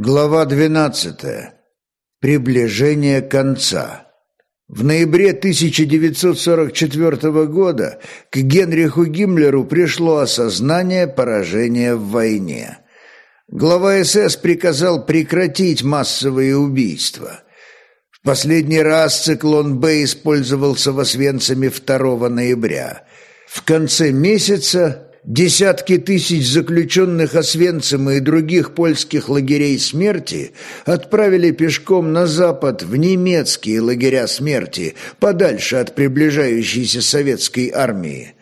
Глава 12. Приближение конца. В ноябре 1944 года к Генриху Гиммлеру пришло осознание поражения в войне. Глава СС приказал прекратить массовые убийства. В последний раз циклон Б использовался в Освенциме 2 ноября. В конце месяца Десятки тысяч заключенных Освенцима и других польских лагерей смерти отправили пешком на запад в немецкие лагеря смерти, подальше от приближающейся советской армии.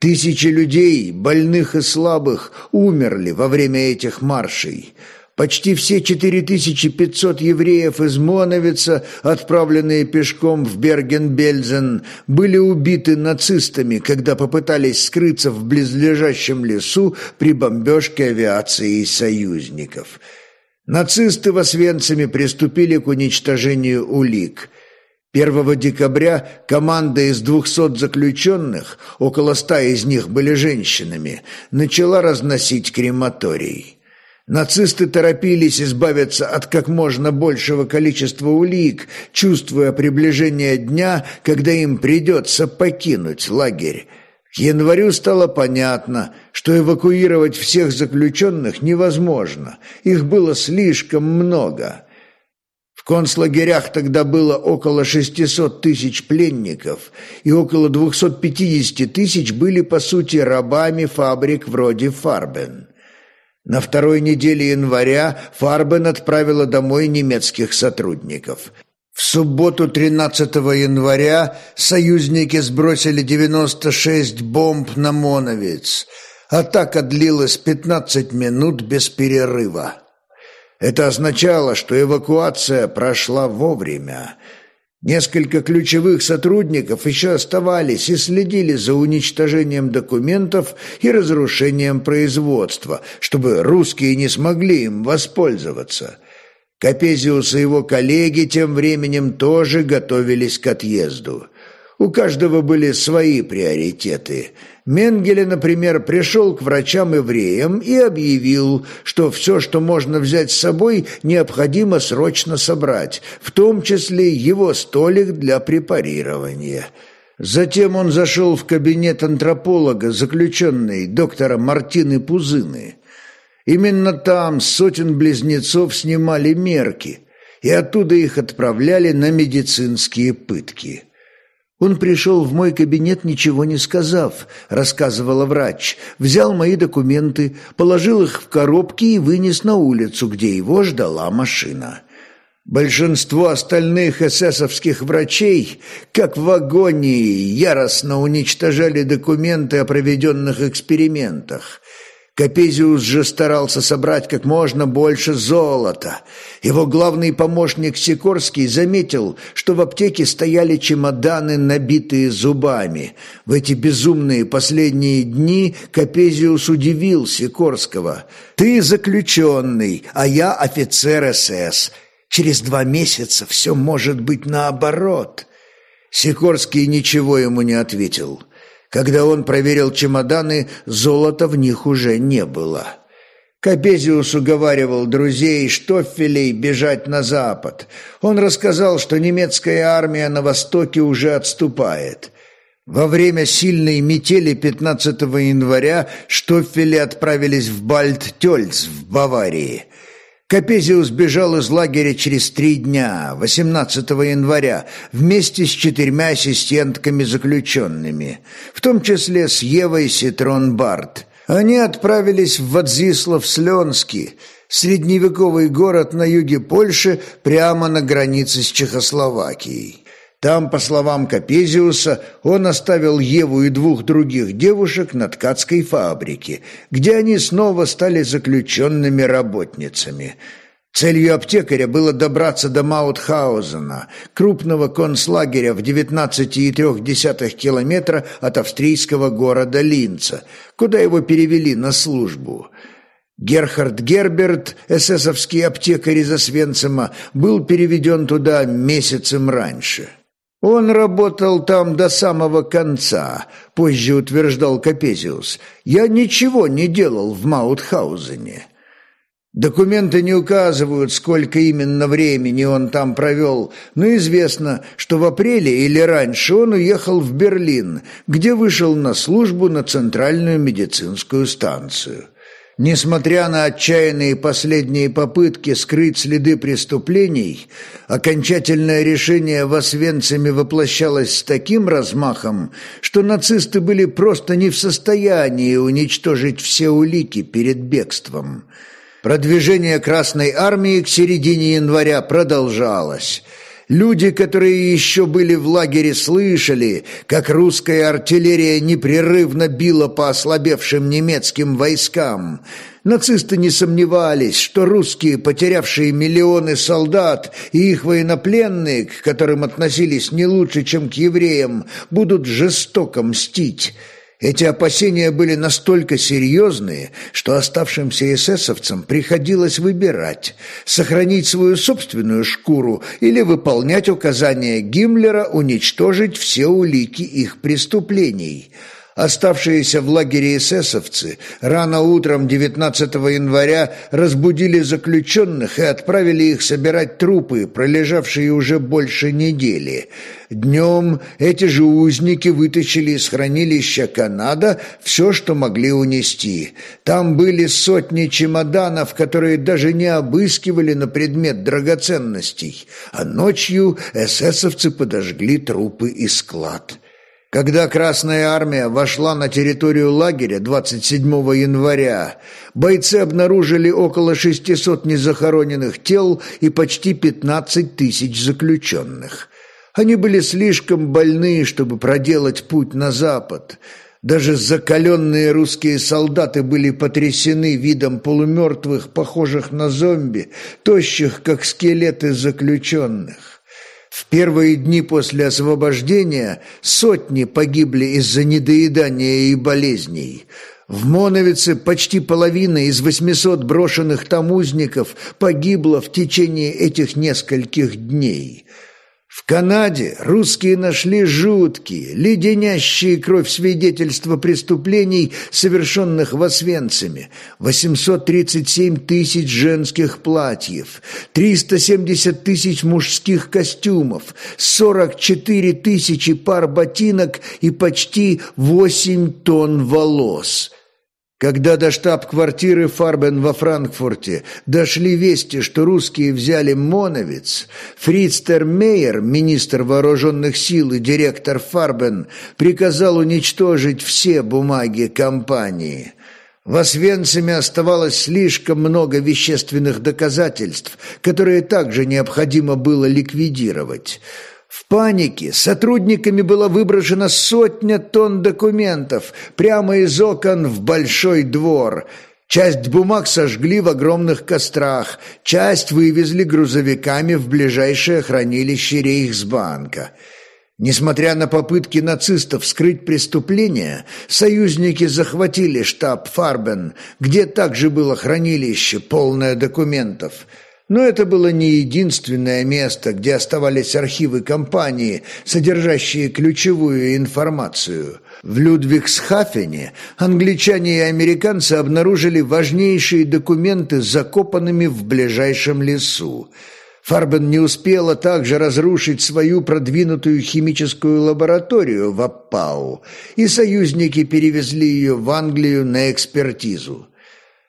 Тысячи людей, больных и слабых, умерли во время этих маршей – Почти все 4500 евреев из Моновица, отправленные пешком в Берген-Бельзен, были убиты нацистами, когда попытались скрыться в близлежащем лесу при бомбежке авиации союзников. Нацисты в Освенциме приступили к уничтожению улик. 1 декабря команда из 200 заключенных, около ста из них были женщинами, начала разносить крематорий. Нацисты торопились избавиться от как можно большего количества улик, чувствуя приближение дня, когда им придется покинуть лагерь. К январю стало понятно, что эвакуировать всех заключенных невозможно, их было слишком много. В концлагерях тогда было около 600 тысяч пленников, и около 250 тысяч были, по сути, рабами фабрик вроде «Фарбен». На второй неделе января Фарбен отправила домой немецких сотрудников. В субботу 13 января союзники сбросили 96 бомб на Моновец. Атака длилась 15 минут без перерыва. Это означало, что эвакуация прошла вовремя – Несколько ключевых сотрудников еще оставались и следили за уничтожением документов и разрушением производства, чтобы русские не смогли им воспользоваться. Капезиус и его коллеги тем временем тоже готовились к отъезду. У каждого были свои приоритеты – Менгеле, например, пришел к врачам-евреям и объявил, что все, что можно взять с собой, необходимо срочно собрать, в том числе его столик для препарирования. Затем он зашел в кабинет антрополога, заключенной доктора Мартины Пузыны. Именно там сотен близнецов снимали мерки, и оттуда их отправляли на медицинские пытки. «Он пришел в мой кабинет, ничего не сказав», — рассказывала врач. «Взял мои документы, положил их в коробки и вынес на улицу, где его ждала машина». Большинство остальных эсэсовских врачей, как в агонии, яростно уничтожали документы о проведенных экспериментах. Капезиус же старался собрать как можно больше золота. Его главный помощник Сикорский заметил, что в аптеке стояли чемоданы, набитые зубами. В эти безумные последние дни Капезиус удивил Сикорского. «Ты заключенный, а я офицер СС. Через два месяца все может быть наоборот». Сикорский ничего ему не ответил. Когда он проверил чемоданы, золота в них уже не было. Капезиус уговаривал друзей Штоффелей бежать на запад. Он рассказал, что немецкая армия на востоке уже отступает. Во время сильной метели 15 января Штоффели отправились в Бальт-Тёльц в Баварии. Капезиус бежал из лагеря через три дня, 18 января, вместе с четырьмя ассистентками-заключенными, в том числе с Евой Ситрон Барт. Они отправились в Вадзислав-Сленский, средневековый город на юге Польши, прямо на границе с Чехословакией. Там, по словам Капезиуса, он оставил Еву и двух других девушек на ткацкой фабрике, где они снова стали заключенными работницами. Целью аптекаря было добраться до Маутхаузена, крупного концлагеря в 19,3 километра от австрийского города Линца, куда его перевели на службу. Герхард Герберт, эсэсовский аптекарь из Освенцима, был переведен туда месяцем раньше. «Он работал там до самого конца», – позже утверждал Капезиус. «Я ничего не делал в Маутхаузене». Документы не указывают, сколько именно времени он там провел, но известно, что в апреле или раньше он уехал в Берлин, где вышел на службу на Центральную медицинскую станцию. Несмотря на отчаянные последние попытки скрыть следы преступлений, окончательное решение в Освенциме воплощалось с таким размахом, что нацисты были просто не в состоянии уничтожить все улики перед бегством. Продвижение Красной Армии к середине января продолжалось – Люди, которые еще были в лагере, слышали, как русская артиллерия непрерывно била по ослабевшим немецким войскам. Нацисты не сомневались, что русские, потерявшие миллионы солдат, и их военнопленные, к которым относились не лучше, чем к евреям, будут жестоко мстить – эти опасения были настолько серьезные, что оставшимся эсэсовцам приходилось выбирать – сохранить свою собственную шкуру или выполнять указания Гиммлера уничтожить все улики их преступлений – Оставшиеся в лагере эсэсовцы рано утром 19 января разбудили заключенных и отправили их собирать трупы, пролежавшие уже больше недели. Днем эти же узники вытащили из хранилища Канада все, что могли унести. Там были сотни чемоданов, которые даже не обыскивали на предмет драгоценностей, а ночью эсэсовцы подожгли трупы и склад. Когда Красная Армия вошла на территорию лагеря 27 января, бойцы обнаружили около 600 незахороненных тел и почти 15 тысяч заключенных. Они были слишком больны, чтобы проделать путь на запад. Даже закаленные русские солдаты были потрясены видом полумертвых, похожих на зомби, тощих, как скелеты заключенных. В первые дни после освобождения сотни погибли из-за недоедания и болезней. В Моновице почти половина из 800 брошенных там узников погибла в течение этих нескольких дней – в Канаде русские нашли жуткие, леденящие кровь свидетельства преступлений, совершенных в Освенциме. 837 тысяч женских платьев, 370 тысяч мужских костюмов, 44 тысячи пар ботинок и почти 8 тонн волос – когда до штаб-квартиры Фарбен во Франкфурте дошли вести, что русские взяли Моновец, Фриц Термейер, министр вооруженных сил и директор Фарбен, приказал уничтожить все бумаги компании. В Освенциме оставалось слишком много вещественных доказательств, которые также необходимо было ликвидировать – в панике сотрудниками была выброшена сотня тонн документов прямо из окон в большой двор. Часть бумаг сожгли в огромных кострах, часть вывезли грузовиками в ближайшее хранилище Рейхсбанка. Несмотря на попытки нацистов скрыть преступление, союзники захватили штаб Фарбен, где также было хранилище, полное документов – но это было не единственное место, где оставались архивы компании, содержащие ключевую информацию. В Людвигсхафене англичане и американцы обнаружили важнейшие документы закопанными в ближайшем лесу. Фарбен не успела также разрушить свою продвинутую химическую лабораторию в Аппау, и союзники перевезли ее в Англию на экспертизу.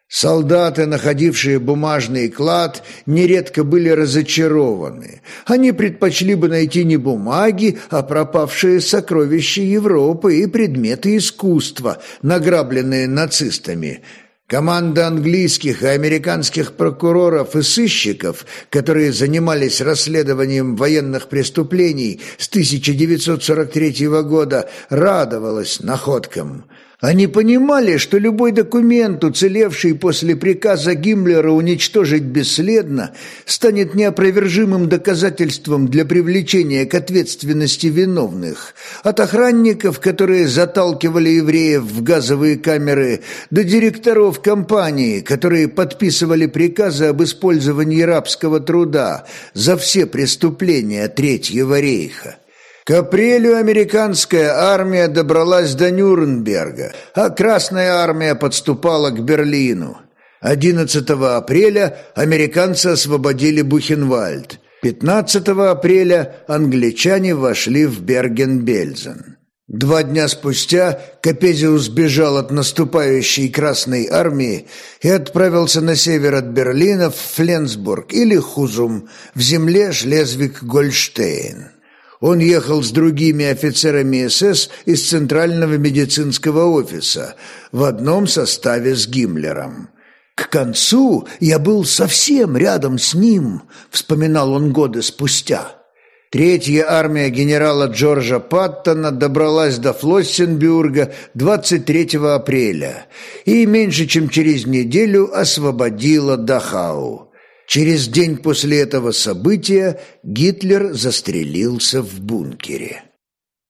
Солдаты, находившие бумажный клад, нередко были разочарованы. Они предпочли бы найти не бумаги, а пропавшие сокровища Европы и предметы искусства, награбленные нацистами. Команда английских и американских прокуроров и сыщиков, которые занимались расследованием военных преступлений с 1943 года, радовалась находкам – они понимали, что любой документ, уцелевший после приказа Гиммлера уничтожить бесследно, станет неопровержимым доказательством для привлечения к ответственности виновных. От охранников, которые заталкивали евреев в газовые камеры, до директоров компании, которые подписывали приказы об использовании рабского труда за все преступления Третьего рейха. К апрелю американская армия добралась до Нюрнберга, а Красная армия подступала к Берлину. 11 апреля американцы освободили Бухенвальд. 15 апреля англичане вошли в Берген-Бельзен. Два дня спустя Капезиус бежал от наступающей Красной Армии и отправился на север от Берлина в Фленсбург или Хузум в земле Шлезвиг-Гольштейн. Он ехал с другими офицерами СС из Центрального медицинского офиса в одном составе с Гиммлером. «К концу я был совсем рядом с ним», — вспоминал он годы спустя. Третья армия генерала Джорджа Паттона добралась до Флоссенбюрга 23 апреля и меньше чем через неделю освободила Дахау. Через день после этого события Гитлер застрелился в бункере.